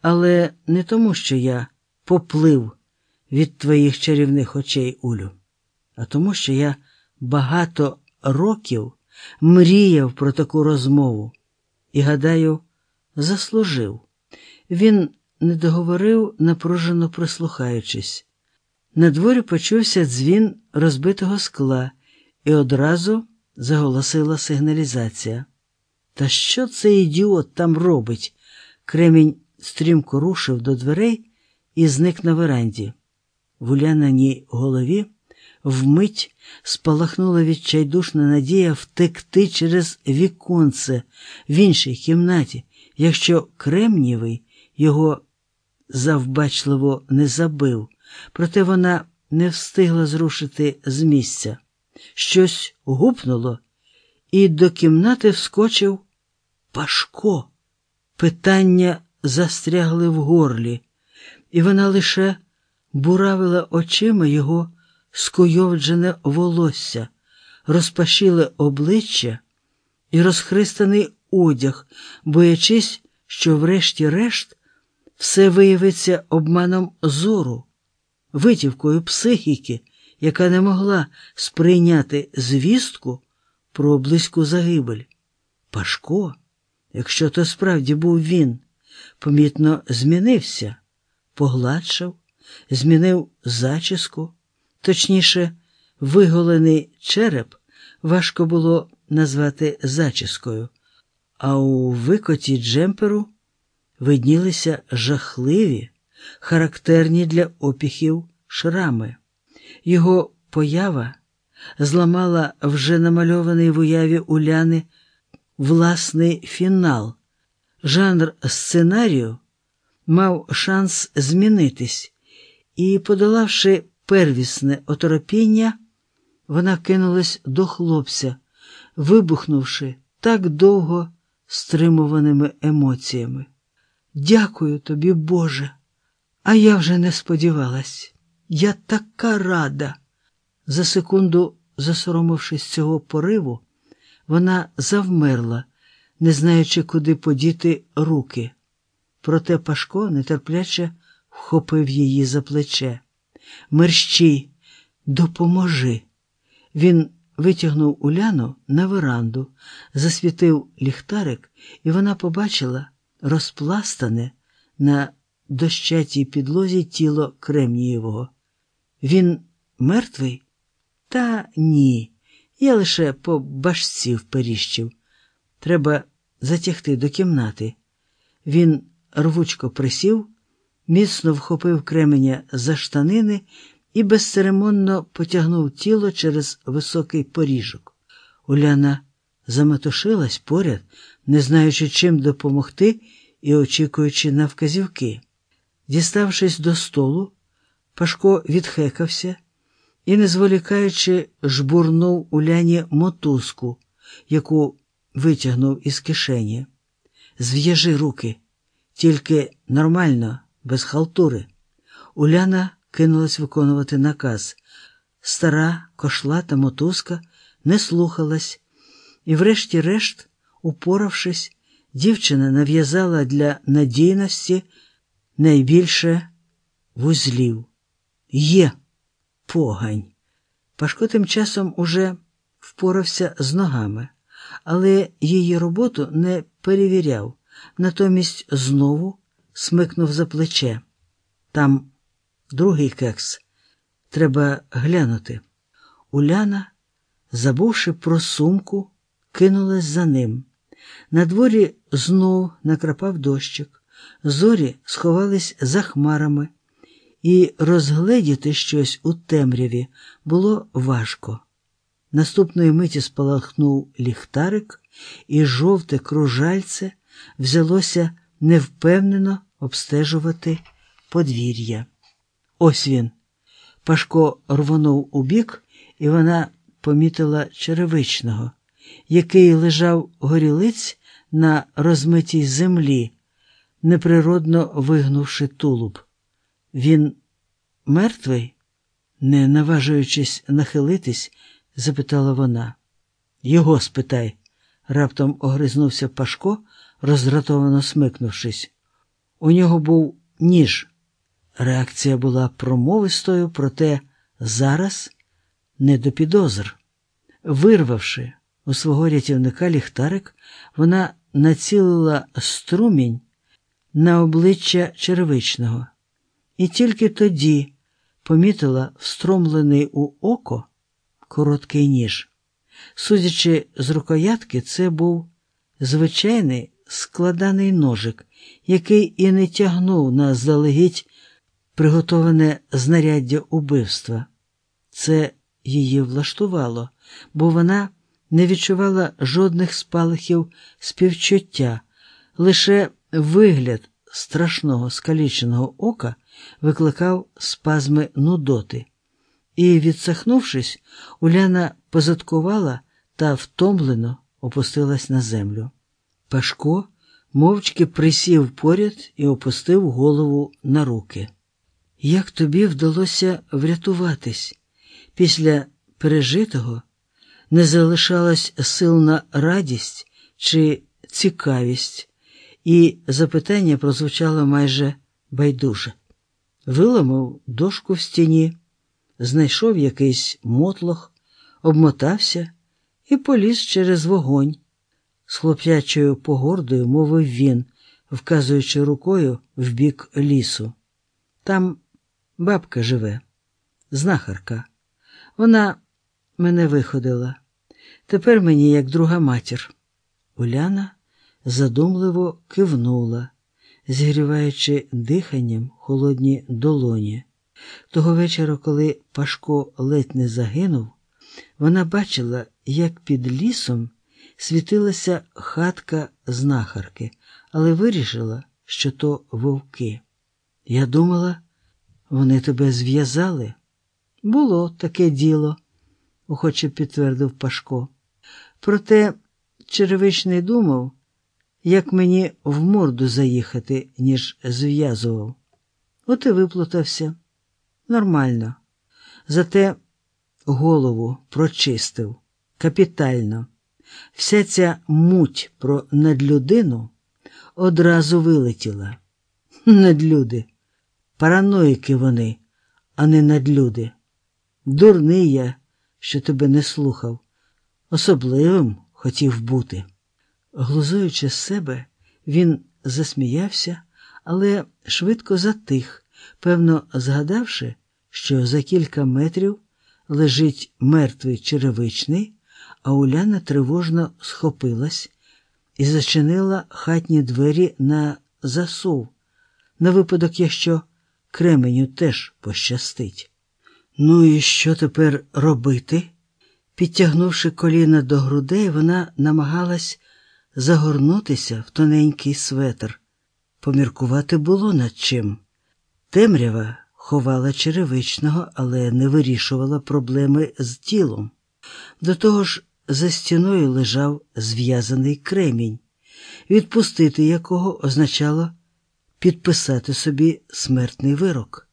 Але не тому, що я поплив від твоїх чарівних очей, Улю, а тому, що я багато років мріяв про таку розмову і, гадаю, заслужив. Він не договорив, напружено прислухаючись. На дворі почувся дзвін розбитого скла, і одразу заголосила сигналізація. Та що цей ідіот там робить? Кремінь стрімко рушив до дверей і зник на веранді. В улянаній голові вмить спалахнула відчайдушна надія втекти через віконце в іншій кімнаті, якщо Кремнєвий його завбачливо не забив, проте вона не встигла зрушити з місця. Щось гупнуло, і до кімнати вскочив Пашко. Питання застрягли в горлі, і вона лише буравила очима його скуйовджене волосся, розпашіле обличчя і розхристаний одяг, боячись, що, врешті-решт, все виявиться обманом зору, витівкою психіки, яка не могла сприйняти звістку про близьку загибель. Пашко, якщо то справді був він, помітно змінився, погладшав, змінив зачіску, точніше, виголений череп важко було назвати зачіскою, а у викоті джемперу виднілися жахливі, характерні для опіхів шрами. Його поява зламала вже намальований в уяві Уляни власний фінал. Жанр сценарію мав шанс змінитись, і, подолавши первісне оторопіння, вона кинулась до хлопця, вибухнувши так довго стримуваними емоціями. Дякую тобі, Боже, а я вже не сподівалась. Я така рада. За секунду, засоромившись цього пориву, вона завмерла, не знаючи, куди подіти руки. Проте Пашко нетерпляче вхопив її за плече. Мерщій, допоможи. Він витягнув Уляну на веранду, засвітив ліхтарик, і вона побачила розпластане на дощатій підлозі тіло Кремнієвого. Він мертвий? Та ні. Я лише по башці вперіщив. Треба затягти до кімнати. Він рвучко присів, міцно вхопив кременя за штанини і безцеремонно потягнув тіло через високий поріжок. Уляна заметушилась поряд, не знаючи, чим допомогти і очікуючи на вказівки. Діставшись до столу, Пашко відхекався і, не зволікаючи, жбурнув Уляні мотузку, яку витягнув із кишені. Зв'яжи руки, тільки нормально, без халтури. Уляна кинулась виконувати наказ. Стара кошлата мотузка не слухалась, і, врешті-решт, упоравшись, дівчина нав'язала для надійності найбільше вузлів. Є погань. Пашко тим часом уже впорався з ногами, але її роботу не перевіряв, натомість знову смикнув за плече. Там другий кекс. Треба глянути. Уляна, забувши про сумку, кинулась за ним. На дворі знов накрапав дощик, зорі сховались за хмарами, і розгледіти щось у темряві було важко. Наступної миті спалахнув ліхтарик, і жовте кружальце взялося невпевнено обстежувати подвір'я. Ось він. Пашко рвонув у бік, і вона помітила черевичного, який лежав горілиць на розмитій землі, неприродно вигнувши тулуб. Він мертвий? не наважуючись нахилитись, запитала вона. Його спитай, раптом огризнувся Пашко, роздратовано смикнувшись. У нього був ніж. Реакція була промовистою, проте зараз не до підозр. Вирвавши у свого рятівника ліхтарик, вона націлила струмінь на обличчя черевичного, і тільки тоді помітила встромлений у око короткий ніж. Судячи з рукоятки, це був звичайний складаний ножик, який і не тягнув на залегідь приготоване знаряддя убивства. Це її влаштувало, бо вона не відчувала жодних спалахів співчуття, лише вигляд страшного скаліченого ока викликав спазми нудоти. І, відсахнувшись, Уляна позадкувала та втомлено опустилась на землю. Пашко мовчки присів поряд і опустив голову на руки. Як тобі вдалося врятуватись? Після пережитого не залишалась сил на радість чи цікавість, і запитання прозвучало майже байдуже. Виламав дошку в стіні, знайшов якийсь мотлох, обмотався і поліз через вогонь. З хлоп'ячою погордою мовив він, вказуючи рукою в бік лісу. Там бабка живе, знахарка. Вона мене виходила. Тепер мені як друга матір. Уляна задумливо кивнула, зігріваючи диханням холодні долоні. Того вечора, коли Пашко ледь не загинув, вона бачила, як під лісом світилася хатка знахарки, але вирішила, що то вовки. Я думала, вони тебе зв'язали. Було таке діло, охоче підтвердив Пашко. Проте черевичний думав, як мені в морду заїхати, ніж зв'язував. От і виплутався. Нормально. Зате голову прочистив капітально. Вся ця муть про надлюдину одразу вилетіла. Надлюди. Параноїки вони, а не надлюди. Дурний я, що тебе не слухав, особливим хотів бути. Глузуючи з себе, він засміявся, але швидко затих, певно, згадавши, що за кілька метрів лежить мертвий черевичний, а Уляна тривожно схопилась і зачинила хатні двері на засув, на випадок, якщо кременю теж пощастить. Ну і що тепер робити? Підтягнувши коліна до грудей, вона намагалась загорнутися в тоненький светр. Поміркувати було над чим. Темрява ховала черевичного, але не вирішувала проблеми з тілом. До того ж, за стіною лежав зв'язаний кремінь, відпустити якого означало підписати собі смертний вирок.